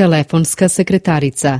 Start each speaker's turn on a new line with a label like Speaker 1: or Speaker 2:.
Speaker 1: telefonska sekretarica.